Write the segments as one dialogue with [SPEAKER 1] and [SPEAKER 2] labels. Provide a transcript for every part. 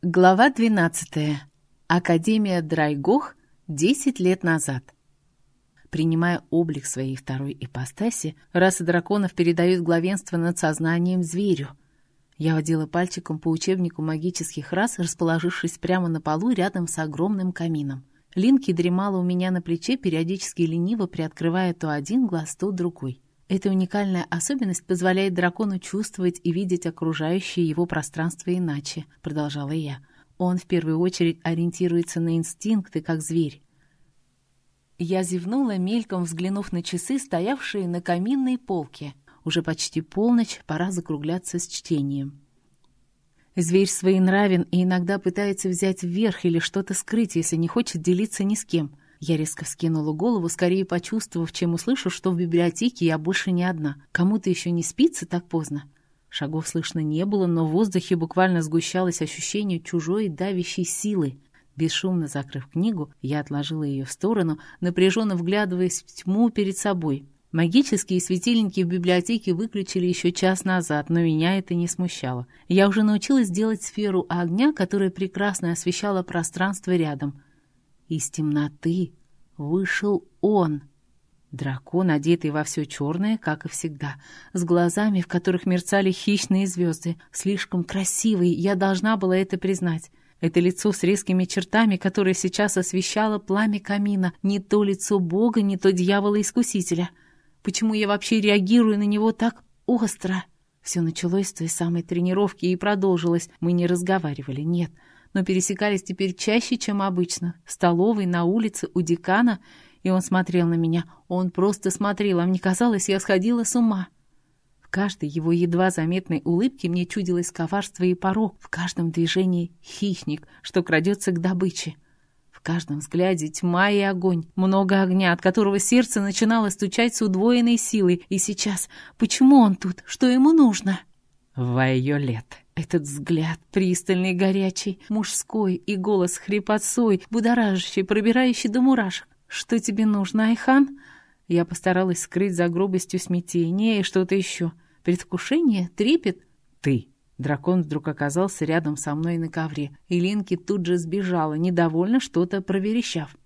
[SPEAKER 1] Глава 12. Академия Драйгох 10 лет назад. Принимая облик своей второй ипостаси, раса драконов передает главенство над сознанием зверю. Я водила пальчиком по учебнику магических рас, расположившись прямо на полу рядом с огромным камином. Линки дремала у меня на плече, периодически лениво приоткрывая то один глаз, то другой. Эта уникальная особенность позволяет дракону чувствовать и видеть окружающее его пространство иначе, продолжала я. Он в первую очередь ориентируется на инстинкты, как зверь. Я зевнула, мельком взглянув на часы, стоявшие на каминной полке. Уже почти полночь, пора закругляться с чтением. Зверь своенравен и иногда пытается взять вверх или что-то скрыть, если не хочет делиться ни с кем — я резко вскинула голову, скорее почувствовав, чем услышав, что в библиотеке я больше не одна. Кому-то еще не спится так поздно. Шагов слышно не было, но в воздухе буквально сгущалось ощущение чужой давящей силы. Бесшумно закрыв книгу, я отложила ее в сторону, напряженно вглядываясь в тьму перед собой. Магические светильники в библиотеке выключили еще час назад, но меня это не смущало. Я уже научилась делать сферу огня, которая прекрасно освещала пространство рядом. Из темноты вышел он. Дракон, одетый во все черное, как и всегда, с глазами, в которых мерцали хищные звезды. Слишком красивый, я должна была это признать. Это лицо с резкими чертами, которое сейчас освещало пламя камина. Не то лицо Бога, не то дьявола-искусителя. Почему я вообще реагирую на него так остро? Все началось с той самой тренировки и продолжилось. Мы не разговаривали, нет но пересекались теперь чаще, чем обычно. В столовой, на улице, у декана. И он смотрел на меня. Он просто смотрел, а мне казалось, я сходила с ума. В каждой его едва заметной улыбке мне чудилось коварство и порог. В каждом движении хищник, что крадется к добыче. В каждом взгляде тьма и огонь, много огня, от которого сердце начинало стучать с удвоенной силой. И сейчас, почему он тут? Что ему нужно?
[SPEAKER 2] Вайолет.
[SPEAKER 1] Этот взгляд, пристальный, горячий, мужской, и голос хрипотцой, будоражащий, пробирающий до мурашек. «Что тебе нужно, Айхан?» Я постаралась скрыть за грубостью смятение и что-то еще. Предвкушение? Трепет?
[SPEAKER 2] «Ты!»
[SPEAKER 1] Дракон вдруг оказался рядом со мной на ковре, и Линки тут же сбежала, недовольно что-то проверещав.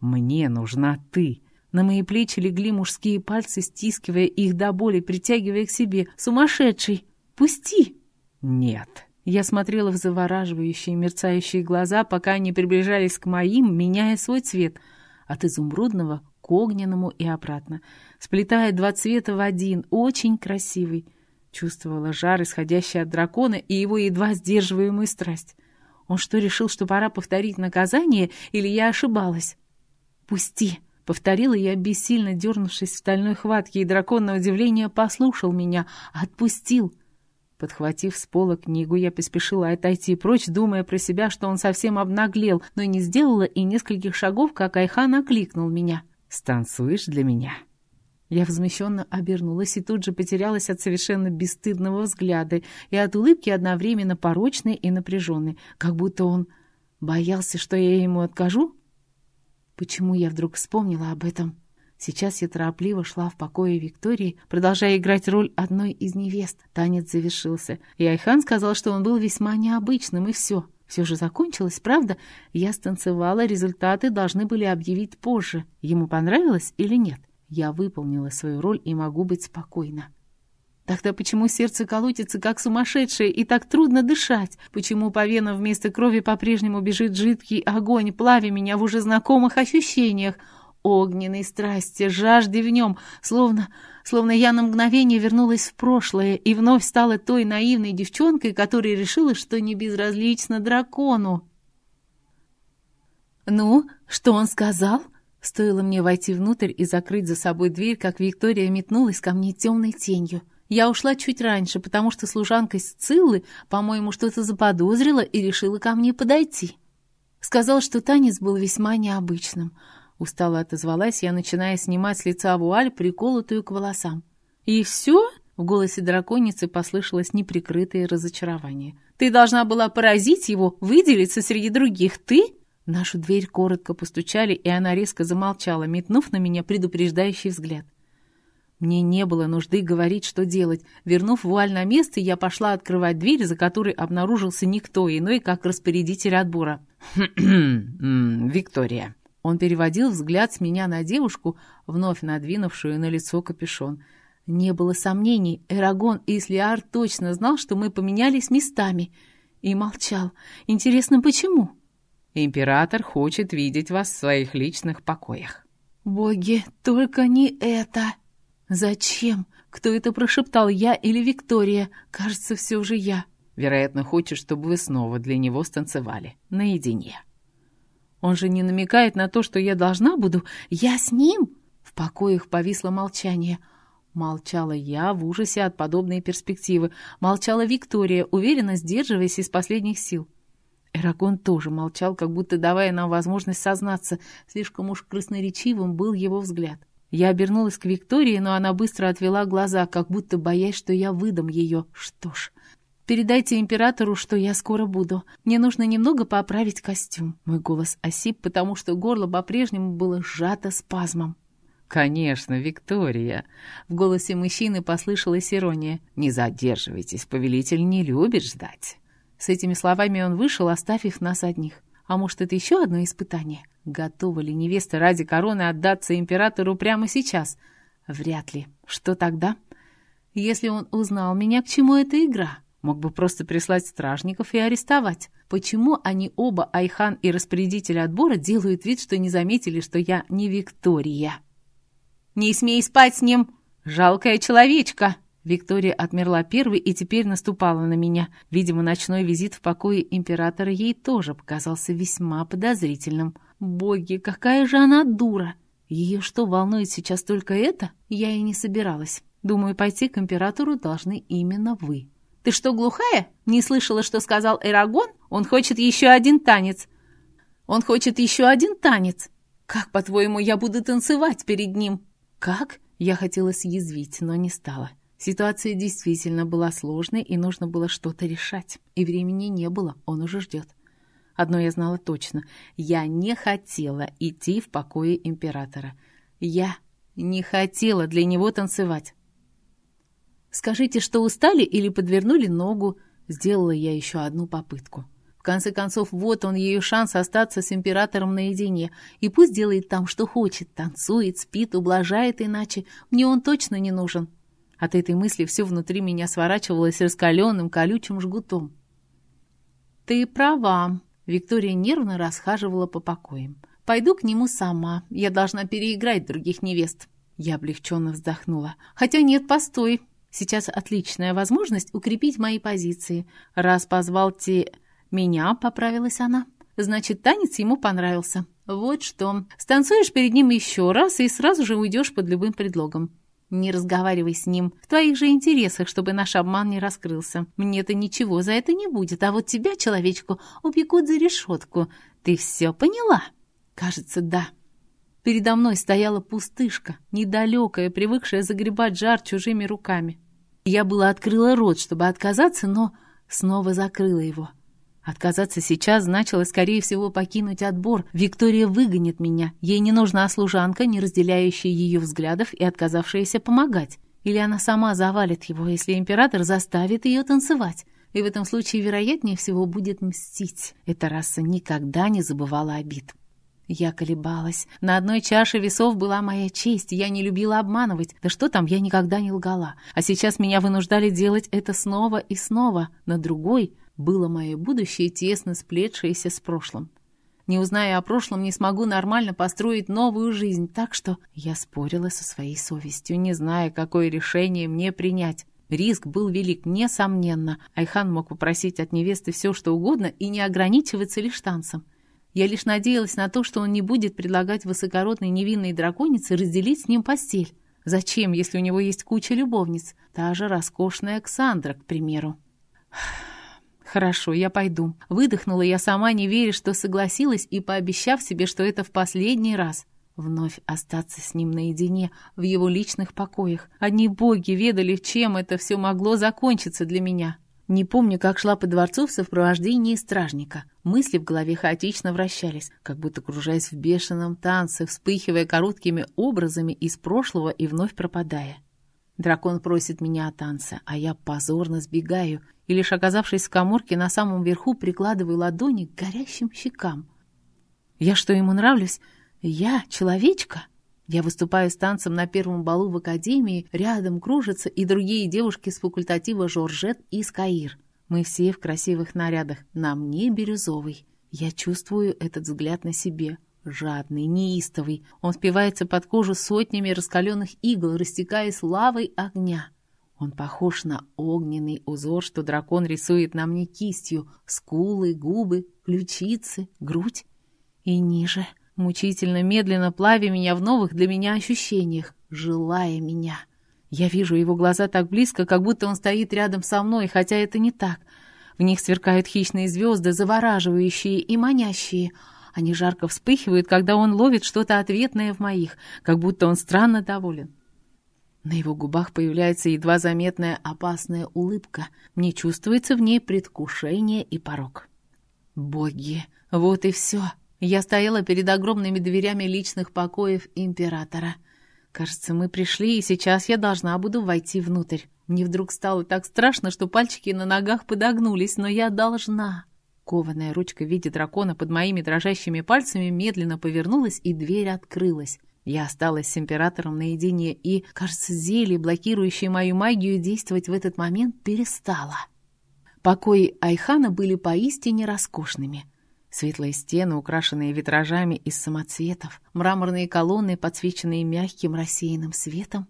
[SPEAKER 2] «Мне нужна ты!»
[SPEAKER 1] На мои плечи легли мужские пальцы, стискивая их до боли, притягивая к себе. «Сумасшедший! Пусти!»
[SPEAKER 2] «Нет».
[SPEAKER 1] Я смотрела в завораживающие мерцающие глаза, пока они приближались к моим, меняя свой цвет от изумрудного к огненному и обратно, сплетая два цвета в один, очень красивый. Чувствовала жар, исходящий от дракона, и его едва сдерживаемую страсть. Он что, решил, что пора повторить наказание, или я ошибалась? «Пусти!» — повторила я, бессильно дернувшись в стальной хватке, и дракон, на удивление, послушал меня, отпустил — Подхватив с пола книгу, я поспешила отойти прочь, думая про себя, что он совсем обнаглел, но не сделала и нескольких шагов, как Айхан окликнул меня.
[SPEAKER 2] «Станцуешь для меня?»
[SPEAKER 1] Я возмущенно обернулась и тут же потерялась от совершенно бесстыдного взгляда и от улыбки одновременно порочной и напряженной, как будто он боялся, что я ему откажу. Почему я вдруг вспомнила об этом? Сейчас я торопливо шла в покое Виктории, продолжая играть роль одной из невест. Танец завершился, и Айхан сказал, что он был весьма необычным, и все. Все же закончилось, правда? Я станцевала, результаты должны были объявить позже. Ему понравилось или нет? Я выполнила свою роль и могу быть спокойна. Тогда почему сердце колотится, как сумасшедшее, и так трудно дышать? Почему по венам вместо крови по-прежнему бежит жидкий огонь, плавя меня в уже знакомых ощущениях? Огненной страсти, жажде в нем, словно, словно я на мгновение вернулась в прошлое и вновь стала той наивной девчонкой, которая решила, что не безразлично дракону. «Ну, что он сказал?» Стоило мне войти внутрь и закрыть за собой дверь, как Виктория метнулась ко мне темной тенью. Я ушла чуть раньше, потому что служанка Сциллы, по-моему, что-то заподозрила и решила ко мне подойти. Сказал, что танец был весьма необычным — Устало отозвалась я, начиная снимать с лица вуаль, приколотую к волосам. «И все?» — в голосе драконицы послышалось неприкрытое разочарование. «Ты должна была поразить его, выделиться среди других. Ты?» нашу дверь коротко постучали, и она резко замолчала, метнув на меня предупреждающий взгляд. Мне не было нужды говорить, что делать. Вернув вуаль на место, я пошла открывать дверь, за которой обнаружился никто иной, как распорядитель отбора.
[SPEAKER 2] «Виктория».
[SPEAKER 1] Он переводил взгляд с меня на девушку, вновь надвинувшую на лицо капюшон. Не было сомнений, Эрагон и Слиар точно знал, что мы поменялись местами. И молчал. Интересно, почему?
[SPEAKER 2] «Император хочет видеть вас в своих личных покоях».
[SPEAKER 1] «Боги, только не это!» «Зачем? Кто это прошептал, я или Виктория? Кажется, все же я».
[SPEAKER 2] «Вероятно, хочет, чтобы вы снова для него станцевали. Наедине».
[SPEAKER 1] «Он же не намекает на то, что я должна буду? Я с ним?» В покоях повисло молчание. Молчала я в ужасе от подобной перспективы. Молчала Виктория, уверенно сдерживаясь из последних сил. Эрагон тоже молчал, как будто давая нам возможность сознаться. Слишком уж красноречивым был его взгляд. Я обернулась к Виктории, но она быстро отвела глаза, как будто боясь, что я выдам ее. Что ж, передайте императору, что я скоро буду. Мне нужно немного поправить костюм. Мой голос осип, потому что горло по-прежнему было сжато спазмом.
[SPEAKER 2] «Конечно, Виктория!» В голосе мужчины послышалась ирония. «Не задерживайтесь, повелитель не любит ждать».
[SPEAKER 1] С этими словами он вышел, оставив нас одних. А может, это еще одно испытание? Готова ли невеста ради короны отдаться императору прямо сейчас? Вряд ли. Что тогда? Если он узнал меня, к чему эта игра? Мог бы просто прислать стражников и арестовать. Почему они оба, Айхан и распорядитель отбора, делают вид, что не заметили, что я не Виктория? «Не смей спать с ним! Жалкая человечка!» Виктория отмерла первой и теперь наступала на меня. Видимо, ночной визит в покое императора ей тоже показался весьма подозрительным. Боги, какая же она дура! Ее что, волнует сейчас только это? Я и не собиралась. Думаю, пойти к императору должны именно вы. Ты что, глухая? Не слышала, что сказал Эрагон? Он хочет еще один танец. Он хочет еще один танец. Как, по-твоему, я буду танцевать перед ним? Как? Я хотела съязвить, но не стала. Ситуация действительно была сложной, и нужно было что-то решать. И времени не было, он уже ждет. Одно я знала точно. Я не хотела идти в покое императора. Я не хотела для него танцевать. «Скажите, что устали или подвернули ногу?» Сделала я еще одну попытку. В конце концов, вот он, ее шанс остаться с императором наедине. И пусть делает там, что хочет. Танцует, спит, ублажает иначе. Мне он точно не нужен. От этой мысли все внутри меня сворачивалось раскаленным колючим жгутом. «Ты права», — Виктория нервно расхаживала по покоям. «Пойду к нему сама. Я должна переиграть других невест». Я облегченно вздохнула. «Хотя нет, постой. Сейчас отличная возможность укрепить мои позиции. Раз позвал те... меня, поправилась она. Значит, танец ему понравился. Вот что. Станцуешь перед ним еще раз и сразу же уйдешь под любым предлогом. Не разговаривай с ним. В твоих же интересах, чтобы наш обман не раскрылся. Мне-то ничего за это не будет, а вот тебя, человечку, упекут за решетку. Ты все поняла? Кажется, да. Передо мной стояла пустышка, недалекая, привыкшая загребать жар чужими руками. Я была открыла рот, чтобы отказаться, но снова закрыла его. Отказаться сейчас значило, скорее всего, покинуть отбор. Виктория выгонит меня. Ей не нужна служанка, не разделяющая ее взглядов и отказавшаяся помогать. Или она сама завалит его, если император заставит ее танцевать. И в этом случае, вероятнее всего, будет мстить. Эта раса никогда не забывала обид. Я колебалась. На одной чаше весов была моя честь, я не любила обманывать. Да что там, я никогда не лгала. А сейчас меня вынуждали делать это снова и снова. На другой было мое будущее, тесно сплетшееся с прошлым. Не узная о прошлом, не смогу нормально построить новую жизнь, так что я спорила со своей совестью, не зная, какое решение мне принять. Риск был велик, несомненно. Айхан мог попросить от невесты все, что угодно, и не ограничиваться лишь танцем. Я лишь надеялась на то, что он не будет предлагать высокородной невинной драконице разделить с ним постель. Зачем, если у него есть куча любовниц? Та же роскошная Ксандра, к примеру. «Хорошо, я пойду». Выдохнула я сама, не веря, что согласилась, и пообещав себе, что это в последний раз. Вновь остаться с ним наедине, в его личных покоях. Одни боги ведали, чем это все могло закончиться для меня. Не помню, как шла по дворцу в сопровождении стражника. Мысли в голове хаотично вращались, как будто кружаясь в бешеном танце, вспыхивая короткими образами из прошлого и вновь пропадая. Дракон просит меня о танце, а я позорно сбегаю и, лишь оказавшись в коморке, на самом верху прикладываю ладони к горящим щекам. Я что, ему нравлюсь? Я человечка? Я выступаю с танцем на первом балу в академии, рядом кружатся и другие девушки с факультатива Жоржет и Скаир. Мы все в красивых нарядах, на мне бирюзовый. Я чувствую этот взгляд на себе, жадный, неистовый. Он впивается под кожу сотнями раскаленных игл, растекаясь лавой огня. Он похож на огненный узор, что дракон рисует на мне кистью. Скулы, губы, ключицы, грудь и ниже — мучительно медленно плавя меня в новых для меня ощущениях, желая меня. Я вижу его глаза так близко, как будто он стоит рядом со мной, хотя это не так. В них сверкают хищные звезды, завораживающие и манящие. Они жарко вспыхивают, когда он ловит что-то ответное в моих, как будто он странно доволен. На его губах появляется едва заметная опасная улыбка. Мне чувствуется в ней предвкушение и порог. Боги, вот и все. Я стояла перед огромными дверями личных покоев императора. Кажется, мы пришли, и сейчас я должна буду войти внутрь. Мне вдруг стало так страшно, что пальчики на ногах подогнулись, но я должна. Кованая ручка в виде дракона под моими дрожащими пальцами медленно повернулась, и дверь открылась. Я осталась с императором наедине, и, кажется, зелье, блокирующее мою магию, действовать в этот момент перестало. Покои Айхана были поистине роскошными — Светлые стены, украшенные витражами из самоцветов, мраморные колонны, подсвеченные мягким рассеянным светом,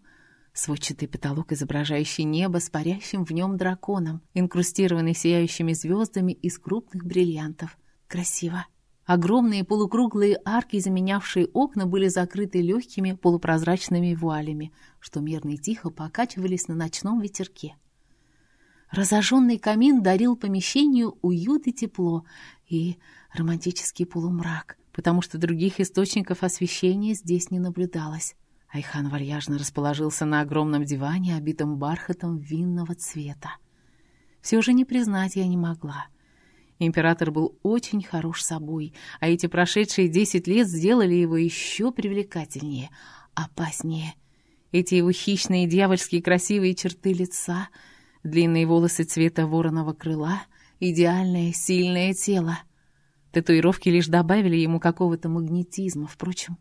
[SPEAKER 1] сводчатый потолок, изображающий небо с парящим в нем драконом, инкрустированный сияющими звездами из крупных бриллиантов. Красиво. Огромные полукруглые арки, заменявшие окна, были закрыты легкими полупрозрачными вуалями, что мерно и тихо покачивались на ночном ветерке. Разожженный камин дарил помещению уют и тепло, и романтический полумрак, потому что других источников освещения здесь не наблюдалось. Айхан вальяжно расположился на огромном диване, обитом бархатом винного цвета. Все же не признать я не могла. Император был очень хорош собой, а эти прошедшие десять лет сделали его еще привлекательнее, опаснее. Эти его хищные дьявольские красивые черты лица, длинные волосы цвета вороного крыла, идеальное сильное тело — Татуировки лишь добавили ему какого-то магнетизма. Впрочем,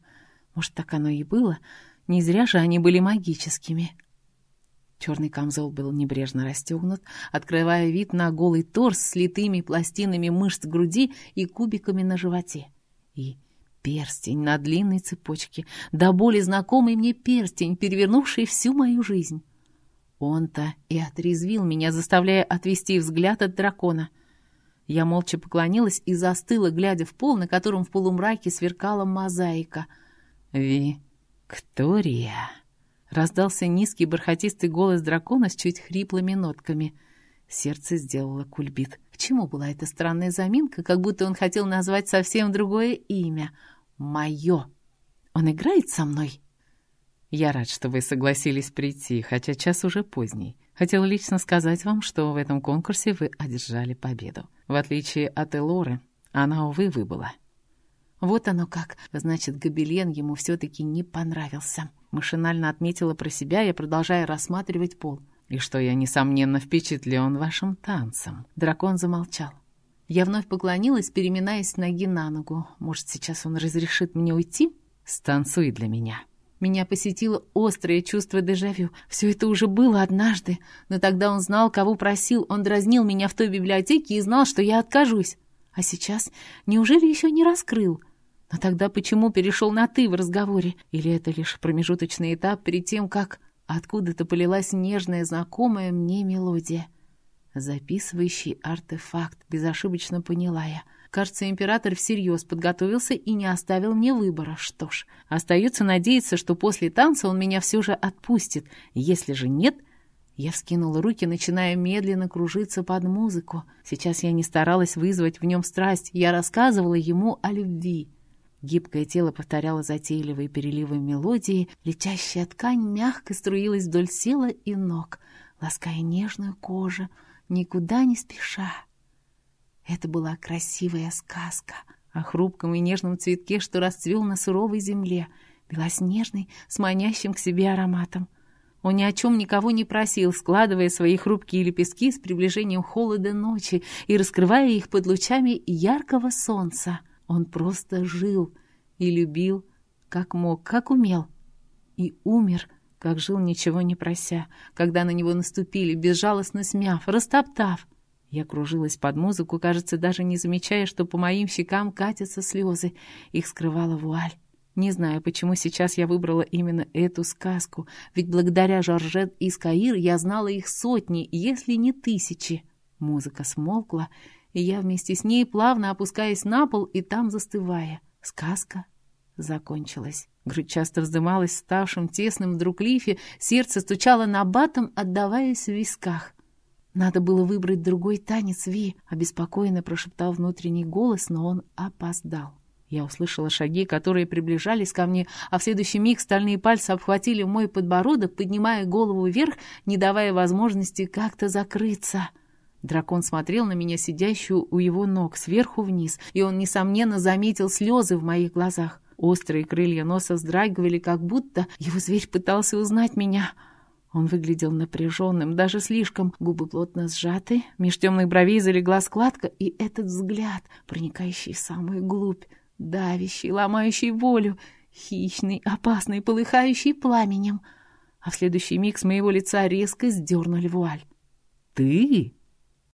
[SPEAKER 1] может, так оно и было. Не зря же они были магическими. Черный камзол был небрежно расстегнут, открывая вид на голый торс с литыми пластинами мышц груди и кубиками на животе. И перстень на длинной цепочке, до боли знакомый мне перстень, перевернувший всю мою жизнь. Он-то и отрезвил меня, заставляя отвести взгляд от дракона — я молча поклонилась и застыла, глядя в пол, на котором в полумраке сверкала мозаика. «Виктория!» — раздался низкий бархатистый голос дракона с чуть хриплыми нотками. Сердце сделало кульбит. К чему была эта странная заминка, как будто он хотел назвать совсем другое имя? «Мое!» «Он играет со мной?» «Я рад, что вы согласились прийти, хотя час уже поздний. Хотел лично сказать вам, что в этом конкурсе вы одержали победу. В отличие от Элоры, она, увы, выбыла. Вот оно как. Значит, гобелен ему все-таки не понравился. Машинально отметила про себя, я продолжая рассматривать пол. И что я, несомненно, впечатлен вашим танцем. Дракон замолчал. Я вновь поклонилась, переминаясь ноги на ногу. Может, сейчас он разрешит мне уйти? Станцуй для меня. Меня посетило острое чувство дежавю. Все это уже было однажды, но тогда он знал, кого просил. Он дразнил меня в той библиотеке и знал, что я откажусь. А сейчас неужели еще не раскрыл? Но тогда почему перешел на «ты» в разговоре? Или это лишь промежуточный этап перед тем, как откуда-то полилась нежная, знакомая мне мелодия? Записывающий артефакт, безошибочно поняла я — Кажется, император всерьез подготовился и не оставил мне выбора. Что ж, остается надеяться, что после танца он меня все же отпустит. Если же нет... Я вскинула руки, начиная медленно кружиться под музыку. Сейчас я не старалась вызвать в нем страсть, я рассказывала ему о любви. Гибкое тело повторяло затейливые переливы мелодии, летящая ткань мягко струилась вдоль тела и ног, лаская нежную кожу, никуда не спеша. Это была красивая сказка о хрупком и нежном цветке, что расцвел на суровой земле, белоснежный, с манящим к себе ароматом. Он ни о чем никого не просил, складывая свои хрупкие лепестки с приближением холода ночи и раскрывая их под лучами яркого солнца. Он просто жил и любил, как мог, как умел. И умер, как жил, ничего не прося, когда на него наступили, безжалостно смяв, растоптав. Я кружилась под музыку, кажется, даже не замечая, что по моим щекам катятся слезы. Их скрывала вуаль. Не знаю, почему сейчас я выбрала именно эту сказку, ведь благодаря Жоржет и Скаир я знала их сотни, если не тысячи. Музыка смолкла, и я вместе с ней, плавно опускаясь на пол и там застывая. Сказка закончилась. Грудь часто вздымалась в ставшем тесным вдруг лифе, сердце стучало на батом, отдаваясь в висках. «Надо было выбрать другой танец, Ви», — обеспокоенно прошептал внутренний голос, но он опоздал. Я услышала шаги, которые приближались ко мне, а в следующий миг стальные пальцы обхватили мой подбородок, поднимая голову вверх, не давая возможности как-то закрыться. Дракон смотрел на меня, сидящую у его ног, сверху вниз, и он, несомненно, заметил слезы в моих глазах. Острые крылья носа вздрагивали, как будто его зверь пытался узнать меня. Он выглядел напряженным, даже слишком. Губы плотно сжаты, меж темных бровей залегла складка, и этот взгляд, проникающий в самую глубь, давящий, ломающий волю, хищный, опасный, полыхающий пламенем. А в следующий миг с моего лица резко сдернули вуаль.
[SPEAKER 2] «Ты?»